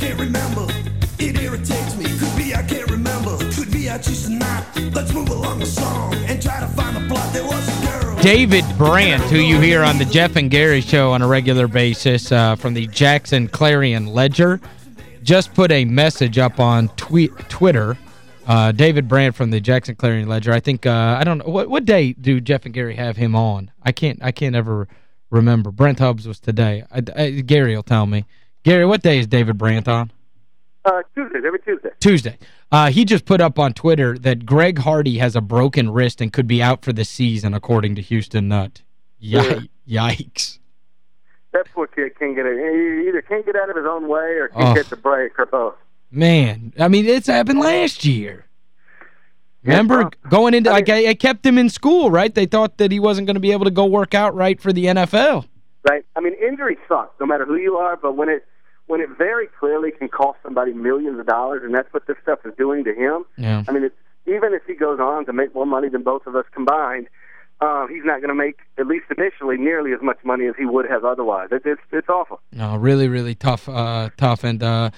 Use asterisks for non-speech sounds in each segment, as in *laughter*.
can't remember. It irritates me. Could be I can't remember. Could be I choose to not. Let's move along the song and try to find a plot. There was a girl. David Brandt, who you hear on the Jeff and Gary show on a regular basis uh, from the Jackson Clarion Ledger, just put a message up on tweet Twitter. Uh, David Brandt from the Jackson Clarion Ledger. I think uh, I don't know what what day do Jeff and Gary have him on? I can't I can't ever remember. Brent Hubbs was today. I, I, Gary will tell me. Gary, what day is David Brandt on? Uh, Tuesdays, every Tuesday. Tuesday. Uh, he just put up on Twitter that Greg Hardy has a broken wrist and could be out for the season, according to Houston Nutt. Yikes. Yikes. That poor kid can't get it. He either can't get out of his own way or can't Oh. get the break or both. Man, I mean, it's happened last year. Remember, Yeah. going into, I like, I, I kept him in school, right? They thought that he wasn't going to be able to go work out right for the NFL. Right? I mean, injury sucks, no matter who you are. But when it when it very clearly can cost somebody millions of dollars, and that's what this stuff is doing to him. Yeah. I mean, it's, even if he goes on to make more money than both of us combined, uh, he's not going to make at least initially nearly as much money as he would have otherwise. It, it's it's awful. No, really, really tough, uh, tough. And uh,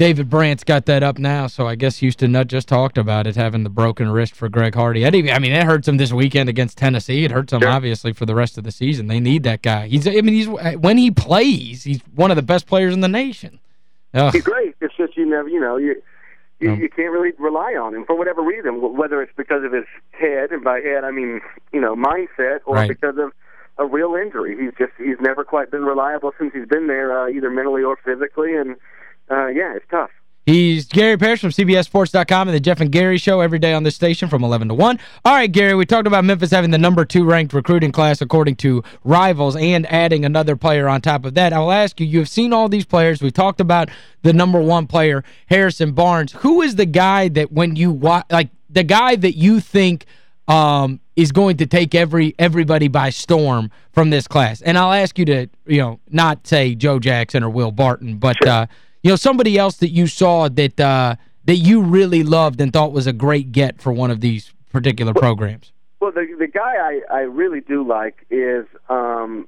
David Brandt's got that up now, so I guess Houston Nutt just talked about it, having the broken wrist for Greg Hardy. I, mean, it hurts him this weekend against Tennessee. It hurts him, Sure. obviously, for the rest of the season. They need that guy. He's, I mean, he's when he plays, he's one of the best players in the nation. Ugh. He's great. It's just you never, you know, you you, Um, you can't really rely on him for whatever reason, whether it's because of his head, and by head I mean you know mindset, or Right. because of a real injury. He's just he's never quite been reliable since he's been there, uh, either mentally or physically, and uh, yeah, it's tough. He's Gary Parrish from CBSSports.com and the Jeff and Gary Show every day on this station from 11 to 1. All right, Gary, we talked about Memphis having the number two ranked recruiting class according to rivals and adding another player on top of that. I will ask you, you've seen all these players. We talked about the number one player, Harrison Barnes. Who is the guy that when you watch, like the guy that you think um, is going to take every everybody by storm from this class? And I'll ask you to, you know, not say Joe Jackson or Will Barton, but, uh, you know, somebody else that you saw that uh, that you really loved and thought was a great get for one of these particular programs. Well, the the guy I I really do like is um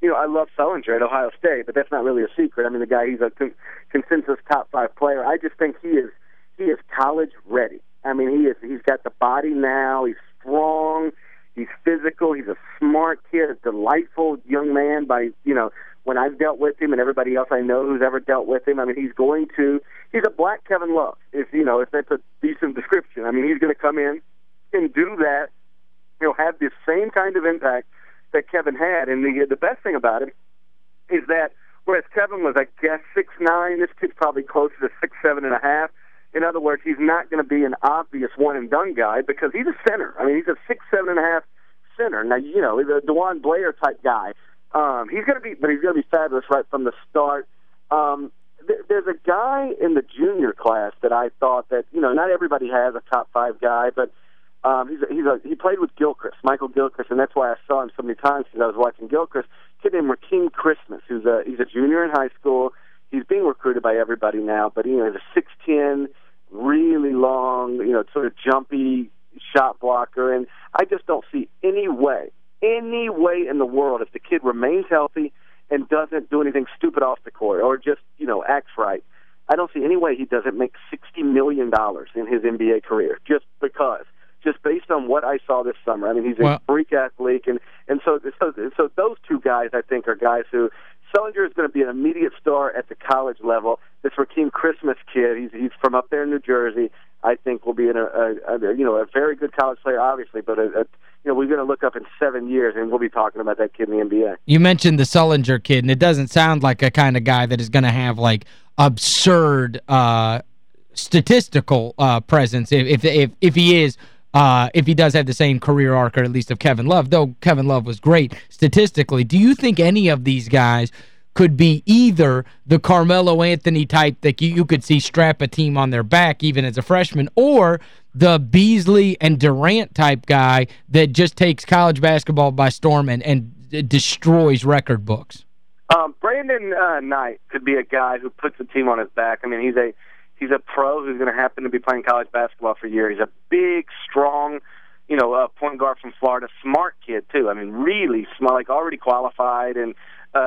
you know I love Sullinger at Ohio State, but that's not really a secret. I mean, the guy he's a con- consensus top five player. I just think he is he is college ready. I mean, he is he's got the body now. He's strong. He's physical. He's a smart kid, a delightful young man. By you know, when I've dealt with him and everybody else I know who's ever dealt with him, I mean, he's going to he's a black Kevin Love. If you know, if that's a decent *laughs* description. I mean, he's going to come in and do that you know, have the same kind of impact that Kevin had. And the the best thing about it is that whereas Kevin was, I guess, six nine, this kid's probably closer to six seven and a half. In other words, he's not going to be an obvious one and done guy because he's a center. I mean, he's a six seven and a half center. Now, you know, the DeJuan Blair type guy. Um, he's going to be, but he's going to be fabulous right from the start. Um, th- there's a guy in the junior class that I thought that you know not everybody has a top five guy, but um, he's a, he's a, he played with Gilchrist, Michael Gilchrist, and that's why I saw him so many times because I was watching Gilchrist. A kid named Rakeem Christmas, who's a he's a junior in high school. He's being recruited by everybody now, but you know he's a six ten, really long, you know, sort of jumpy shot blocker, and I just don't see any way, any way in the world if the kid remains healthy and doesn't do anything stupid off the court or just you know acts right. I don't see any way he doesn't make sixty million dollars in his NBA career just because. Just based on what I saw this summer, I mean, he's a freak athlete, and and so so so those two guys, I think, are guys who Sullinger is going to be an immediate star at the college level. This Rakeem Christmas kid, he's he's from up there in New Jersey. I think will be in a, a, a you know a very good college player, obviously, but a, a, you know we're going to look up in seven years and we'll be talking about that kid in the NBA. You mentioned the Sullinger kid, and it doesn't sound like a kind of guy that is going to have, like, absurd uh, statistical uh, presence if, if, if, if he is uh, if he does have the same career arc, or at least of Kevin Love, though Kevin Love was great statistically. Do you think any of these guys could be either the Carmelo Anthony type that you, you could see strap a team on their back even as a freshman, or the Beasley and Durant type guy that just takes college basketball by storm and, and destroys record books? Um, Brandon uh, Knight could be a guy who puts the team on his back. I mean, he's a he's a pro who's going to happen to be playing college basketball for years. He's a big, strong, you know, uh, point guard from Florida, smart kid too. I mean, really smart, like already qualified, and uh,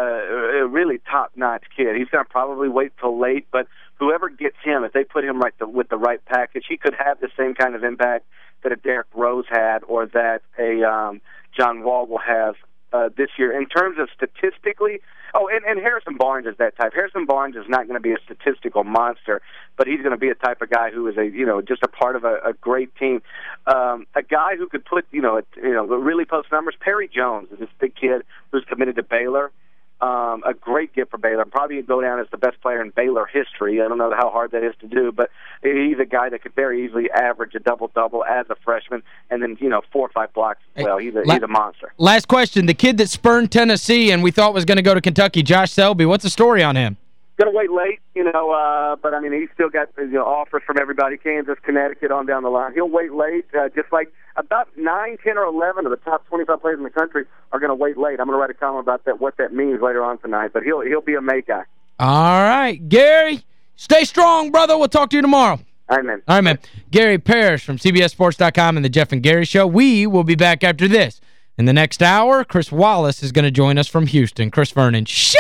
a really top-notch kid. He's going to probably wait till late, but whoever gets him, if they put him right the, with the right package, he could have the same kind of impact that a Derrick Rose had or that a um, John Wall will have uh, this year. In terms of statistically, oh, and, and Harrison Barnes is that type. Harrison Barnes is not going to be a statistical monster, but he's going to be a type of guy who is a you know just a part of a, a great team. Um, a guy who could put you know a, you know really post numbers. Perry Jones is this big kid who's committed to Baylor um, a great gift for Baylor. Probably go down as the best player in Baylor history. I don't know how hard that is to do, but he's a guy that could very easily average a double double as a freshman, and then you know four or five blocks. Well, he's a he's a monster. Last question: the kid that spurned Tennessee and we thought was going to go to Kentucky, Josh Selby. What's the story on him? Going to wait late, you know, uh, but I mean, he's still got you know offers from everybody, Kansas, Connecticut, on down the line. He'll wait late, uh, just like about nine, ten, or eleven of the top twenty-five players in the country are going to wait late. I'm going to write a column about that, what that means later on tonight. But he'll he'll be a May guy. All right, Gary, stay strong, brother. We'll talk to you tomorrow. All right, man. All right, man. Gary Parrish from CBSSports.com and the Jeff and Gary Show. We will be back after this. In the next hour, Chris Wallace is going to join us from Houston. Chris Vernon. Show!